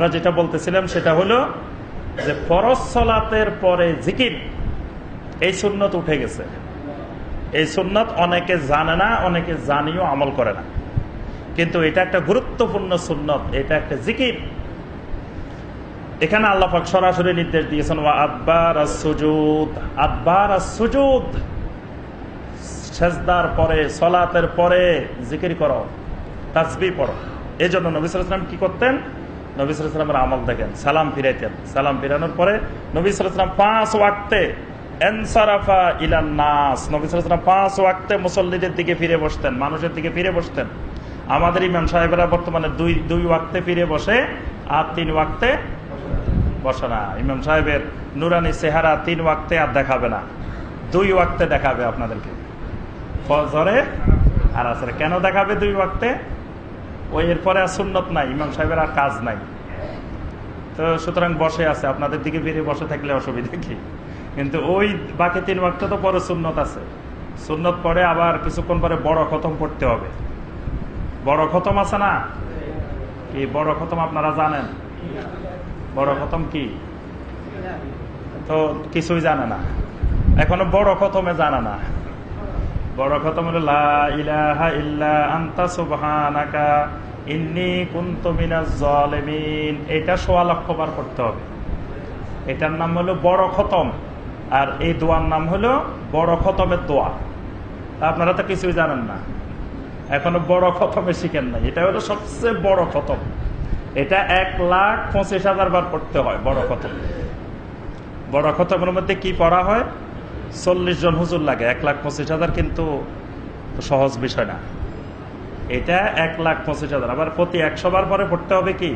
আমরা যেটা বলতেছিলাম সেটা হলো যে ফরজ সলাতের পরে জিকির, এই সুন্নত উঠে গেছে। এই সুন্নত অনেকে জানে না, অনেকে জানিও আমল করে না। কিন্তু এটা একটা গুরুত্বপূর্ণ সুন্নত, এটা একটা জিকির। এখানে আল্লাহ সরাসরি নির্দেশ দিয়েছেন আদবার সুজুদ আদবার সুজুদ সেজদার পরে, সলাতের পরে জিকির করো তাসবি পড়ো। এই জন্য নবিসাম কি করতেন? নবিসামের আমল দেখেন, সালাম ফিরাইতেন। সালাম ফিরানোর পরে নবিসাম পাঁচ ওয়াক্তে এনসারাফা ইলান নাস নবিসাম পাঁচ ওয়াক্তে মুসল্লিদের দিকে ফিরে বসতেন, মানুষের দিকে ফিরে বসতেন। আমাদের ইমাম সাহেবেরা বর্তমানে দুই দুই ওয়াক্তে ফিরে বসে, আর তিন ওয়াক্তে বসে না। ইমাম সাহেবের নুরানি চেহারা তিন ওয়াক্তে আর দেখাবে না। দুই ওয়াক্তে দেখাবে আপনাদেরকে। ফজরে আর আসরে। কেন দেখাবে দুই ওয়াক্তে? ওই এরপরে আর সুন্নত নাই, ইমাম সাহেবের আর কাজ নাই। তো সুতরাং বসে আছে, আপনাদের দিকে বেরিয়ে বসে থাকলে অসুবিধা কি? কিন্তু ওই বাকি তিন ওয়াক্ত তো পরে সুন্নত আছে। সুন্নত পরে আবার কিছুক্ষণ পরে বড় খতম পড়তে হবে। বড় খতম আছে না? কি, বড় খতম আপনারা জানেন? বড় খতম কি? তো কিছুই জানে না। এখনও বড় খতমে জানে না। বড় খতম হলো লা ইলাহা ইল্লা আনতা সুবহানাকা। ইন্নী কুনতু মিনাজ এটা সোয়া লক্ষ বার করতে হবে। এটার নাম হলো বড় খতম। আর এই দোয়ার নাম হলো বড় খতমের দোয়া। আপনারা তো কিছুই জানেন না। এখনও বড় খতমে শিখেন নাই। এটা হলো সবচেয়ে বড় খতম। এটা এক লাখ পঁচিশ হাজার বার পড়তে হয় বড় খতম। বড় খতমের মধ্যে কি পড়া হয়? চল্লিশ জন হুজুর লাগে। এক লাখ পঁচিশ হাজার কিন্তু সহজ বিষয় না। এটা এক লাখ পঁচিশ হাজার। আবার প্রতি একশো বার পরে পড়তে হবে কি?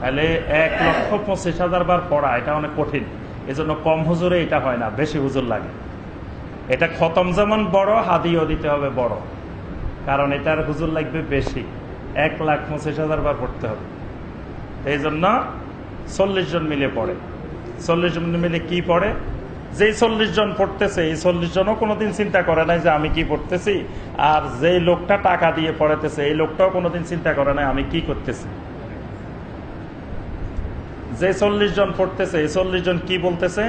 তাহলে এক লক্ষ পঁচিশ হাজার বার পড়া, এটা অনেক কঠিন। কম হুজুরে এটা হয় না, বেশি হুজুর লাগে। এটা খতম যেমন বড়, হাদিও দিতে হবে বড়। কারণ এটার হুজুর লাগবে বেশি। এক লাখ পঁচিশ হাজার বার পড়তে হবে। এই জন্য চল্লিশ জন মিলে পড়ে। চল্লিশ জন মিলে কি পড়ে? যেই চল্লিশ জন পড়তেছে, এই চল্লিশ জনও কোনোদিন চিন্তা করে নাই যে আমি কি পড়তেছি, আর যেই লোকটা টাকা দিয়ে পড়াতেছে এই লোকটাও কোনোদিন চিন্তা করে নাই আমি কি করতেছি। যে চল্লিশ জন পড়তেছে, এই চল্লিশ জন কি বলতেছে?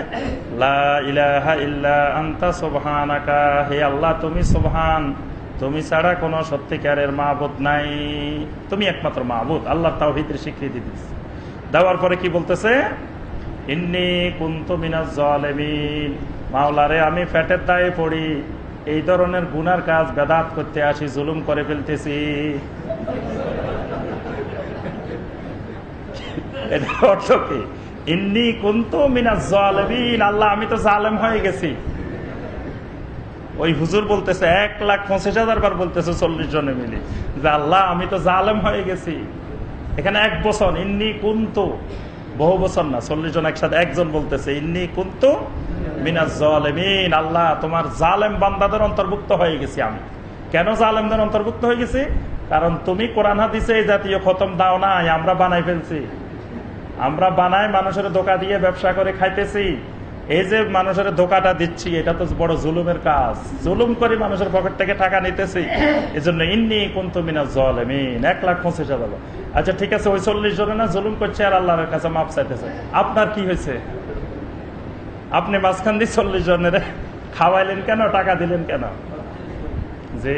আল্লাহ, তুমি তুমি ছাড়া কোন সত্যিকারের মাহবুদ নাই। তুমি একমাত্র মাহবুদ আল্লাহ তাও ভিতরে স্বীকৃতি দিচ্ছে দেওয়ার পরে কি বলতেছে? ইন্নি কুন্ত মিনাজ জলেমিন। মাওলারে, আমি ফ্যাটের দায়ে পড়ি। এই ধরনের গুনার কাজ বেদাত করতে আসি, জুলুম করে ফেলতেছি। এটা অর্থ কি? ইন্নি কুন্ত মিনাজ জলেমিন। আল্লাহ, আমি তো জালেম হয়ে গেছি। ওই হুজুর বলতেছে, এক লাখ পঁচিশ হাজার বার বলতেছে চল্লিশ জনে মিলে। যে আল্লাহ, আমি তো জালেম হয়ে গেছি। এখানে এক বছর ইন্নি কুন্ত। বহু বছর না, চল্লিশ জন একসাথে একজন বলতেছে, ইন্নি কুন্তু মিনাজ জালেমিন, আল্লাহ, তোমার জালেম বান্দাদের অন্তর্ভুক্ত হয়ে গেছি আমি। কেন জালেমদের অন্তর্ভুক্ত হয়ে গেছি? কারণ তুমি কোরআন হাদিসে এই জাতীয় খতম দাও নাই, আমরা বানাই ফেলছি। আমরা বানাই মানুষের দোকা দিয়ে ব্যবসা করে খাইতেছি। এই যে মানুষের ধোকাটা দিচ্ছি, এটা তো বড় জুলুমের কাজ। জুলুম করে মানুষের পকেট থেকে টাকা নিতেছি। এই জন্য ইন্নি কুন্তু মিনা জল এমিন এক লাখ পঁচিশ হাজার আচ্ছা ঠিক আছে, ওই চল্লিশ জনে না জুলুম করছে আর আল্লাহর কাছে মাপ চাইতেছে। আপনার কি হয়েছে? আপনি মাঝখান দিয়ে চল্লিশ জনের খাওয়াইলেন কেন, টাকা দিলেন কেন? যে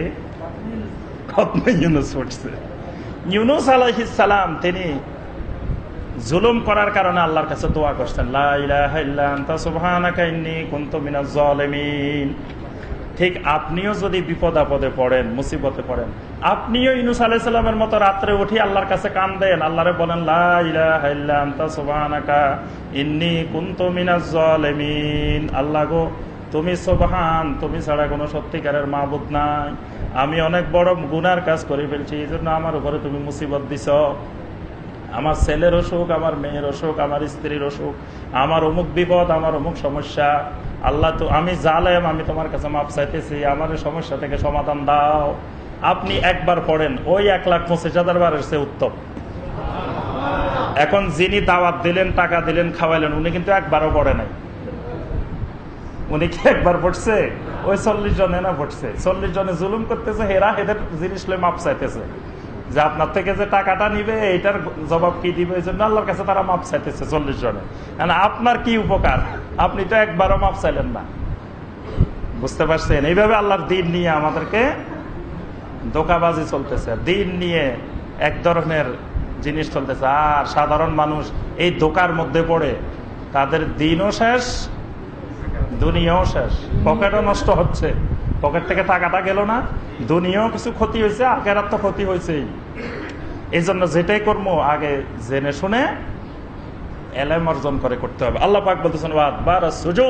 ইউনুস পড়ছে ইউনুস সালাম, তিনি জুলুম করার কারণে আল্লাহর কাছে দোয়া করছেন ঠিক আপনিও যদি বিপদ আপদে পড়েন, মুসিবতে পড়েন, আপনিও ইনুস আলাইসাল্লামের মতো রাত্রে উঠি আল্লাহর কাছে কান দেন, আল্লাহরে বলেন আল্লাহ গো, তুমি সোবাহান, তুমি ছাড়া কোনো সত্যিকারের মাহবুদ নাই। আমি অনেক বড় গুনার কাজ করে ফেলছি এই জন্য আমার উপরে তুমি মুসিবত দিছ। আমার ছেলের অসুখ আমার মেয়ের অসুখ আমার স্ত্রীর অসুখ আমার অমুক বিপদ, আমার অমুক সমস্যা। আল্লাহ তো আমি জালেম, আমি তোমার কাছে মাপ চাইতেছি, আমার সমস্যা থেকে সমাধান দাও। আপনি একবার পড়েন, ওই এক লাখ পঁচিশ হাজার বার এসে উত্তম। এখন যিনি দাওয়াত দিলেন, টাকা দিলেন, খাওয়াইলেন, উনি কিন্তু একবারও পড়ে নাই। উনি কি একবার পড়ছে? ওই চল্লিশ জনে না ভরছে চল্লিশ জনে জুলুম করতেছে, হেরা এদের জিনিস মাপ চাইতেছে। যে আপনার থেকে যে টাকাটা নিবে, এইটার জবাব কি দিবে? এই জন্য আল্লাহর কাছে তারা মাপ চাইতেছে চল্লিশ জনে। মানে আপনার কি উপকার? আপনি তো একবারও মাপ চাইলেন না। বুঝতে পারছেন? এইভাবে আল্লাহর দিন নিয়ে আমাদেরকে দোকাবাজি চলতেছে। দিন নিয়ে এক ধরনের জিনিস চলতেছে। আর সাধারণ মানুষ এই দোকার মধ্যে পড়ে, তাদের দিনও শেষ, দুনিয়াও শেষ। পকেটও নষ্ট হচ্ছে। পকেট থেকে টাকাটা গেল না। দুনিয়াও কিছু ক্ষতি হয়েছে আগের তো ক্ষতি হয়েছেই। এই জন্য যেটাই কর্ম, আগে জেনে শুনে এলাম অর্জন করে করতে হবে। আল্লাহ পাক বলতেছেন ওয়াদ বা সুযোগ